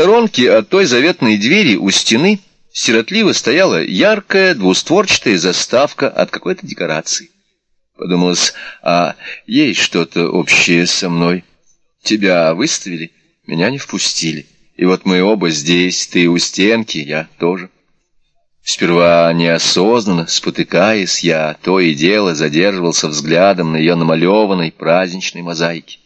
сторонке от той заветной двери у стены сиротливо стояла яркая двустворчатая заставка от какой-то декорации. Подумалось, а есть что-то общее со мной. Тебя выставили, меня не впустили. И вот мы оба здесь, ты у стенки, я тоже. Сперва неосознанно, спотыкаясь, я то и дело задерживался взглядом на ее намалеванной праздничной мозаике.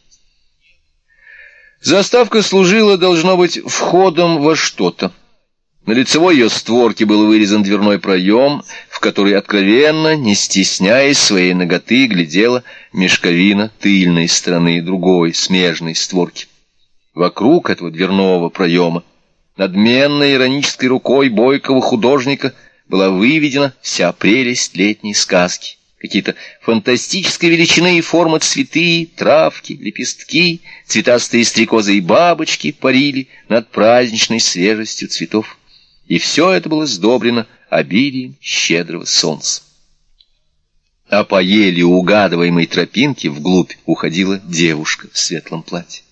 Заставка служила, должно быть, входом во что-то. На лицевой ее створке был вырезан дверной проем, в который откровенно, не стесняясь своей ноготы, глядела мешковина тыльной стороны другой, смежной створки. Вокруг этого дверного проема, надменной иронической рукой бойкого художника, была выведена вся прелесть летней сказки какие-то фантастической величины и формы цветы, травки, лепестки, цветастые стрекозы и бабочки парили над праздничной свежестью цветов. И все это было сдобрено обилием щедрого солнца. А по еле угадываемой тропинке вглубь уходила девушка в светлом платье.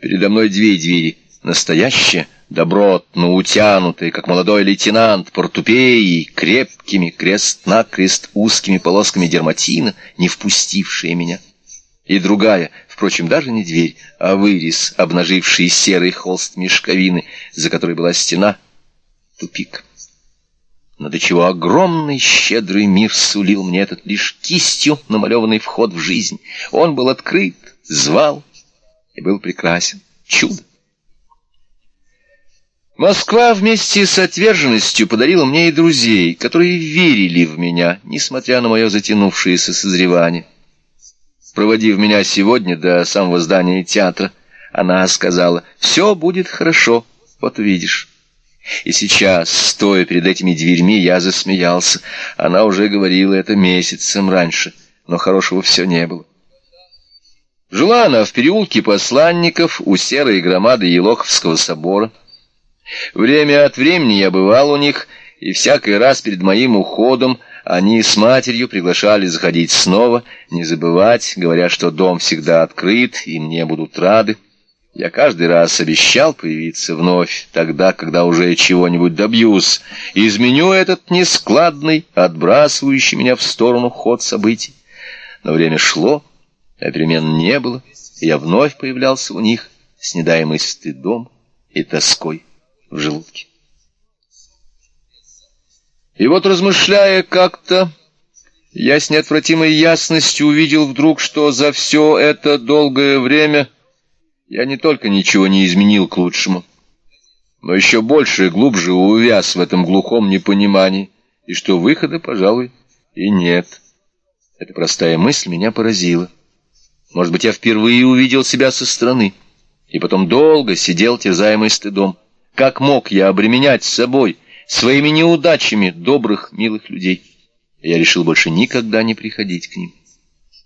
Передо мной две двери, настоящая — добротно утянутая, как молодой лейтенант портупеей, крепкими крест-накрест узкими полосками дерматина, не впустившая меня. И другая, впрочем, даже не дверь, а вырез, обнаживший серый холст мешковины, за которой была стена, тупик. Но до чего огромный, щедрый мир сулил мне этот лишь кистью намалеванный вход в жизнь. Он был открыт, звал и был прекрасен. Чудо! Москва вместе с отверженностью подарила мне и друзей, которые верили в меня, несмотря на мое затянувшееся созревание. Проводив меня сегодня до самого здания театра, она сказала, «Все будет хорошо, вот увидишь». И сейчас, стоя перед этими дверьми, я засмеялся. Она уже говорила это месяцем раньше, но хорошего все не было. Жила она в переулке посланников у серой громады Елоховского собора, Время от времени я бывал у них, и всякий раз перед моим уходом они с матерью приглашали заходить снова, не забывать, говоря, что дом всегда открыт, и мне будут рады. Я каждый раз обещал появиться вновь, тогда, когда уже чего-нибудь добьюсь, и изменю этот нескладный, отбрасывающий меня в сторону ход событий. Но время шло, а перемен не было, и я вновь появлялся у них, с недаемой стыдом и тоской желудке. И вот, размышляя как-то, я с неотвратимой ясностью увидел вдруг, что за все это долгое время я не только ничего не изменил к лучшему, но еще больше и глубже увяз в этом глухом непонимании, и что выхода, пожалуй, и нет. Эта простая мысль меня поразила. Может быть, я впервые увидел себя со стороны, и потом долго сидел терзаемый стыдом. Как мог я обременять собой, своими неудачами добрых, милых людей? Я решил больше никогда не приходить к ним.